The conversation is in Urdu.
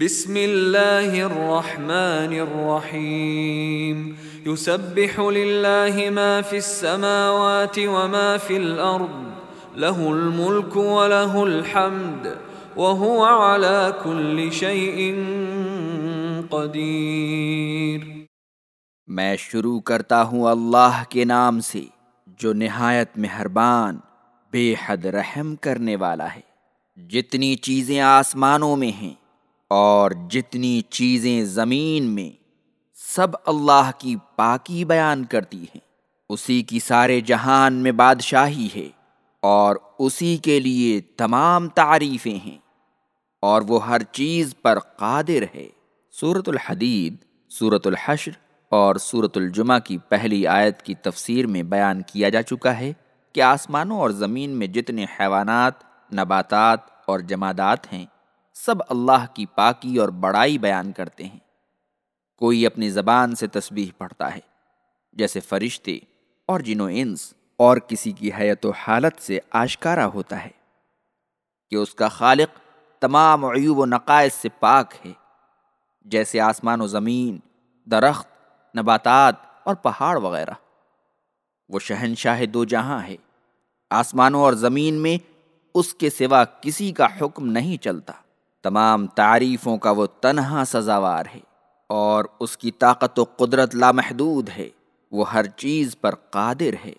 بسم اللہ الرحمن الرحیم. يسبح للہ ما فی السماوات وما فی الارض. له الملک وله الحمد. وهو على كل شيء قدیر. میں شروع کرتا ہوں اللہ کے نام سے، جو نہایت مہربان، بے حد رحم کرنے والا ہے۔ جتنی چیزیں آسمانوں میں ہیں اور جتنی چیزیں زمین میں سب اللہ کی پاکی بیان کرتی ہیں، اسی کی سارے جہان میں بادشاہی ہے اور اسی کے لیے تمام تعریفیں ہیں۔ اور وہ ہر چیز پر قادر ہے۔ صورت الحدید صورت الحشر اور صورت الجمہ کی پہلی آیت کی تفسیر میں بیان کیا جا چکا ہے کہ آسمانوں اور زمین میں جتنے حیوانات، نباتات اور جمادات ہیں سب اللہ کی پاکی اور بڑائی بیان کرتے ہیں۔ کوئی اپنی زبان سے تسبیح پڑھتا ہے، جیسے فرشتے اور جن و انس، اور کسی کی حیت و حالت سے آشکارا ہوتا ہے۔ کہ اس کا خالق تمام عیوب و نقائص سے پاک ہے، جیسے آسمان و زمین، درخت، نباتات اور پہاڑ وغیرہ۔ وہ شہنشاہ دو جہاں ہے، آسمانوں اور زمین میں اس کے سوا کسی کا حکم نہیں چلتا۔ تمام تعریفوں کا وہ تنہا سزاوار ہے اور اس کی طاقت و قدرت لامحدود ہے، وہ ہر چیز پر قادر ہے۔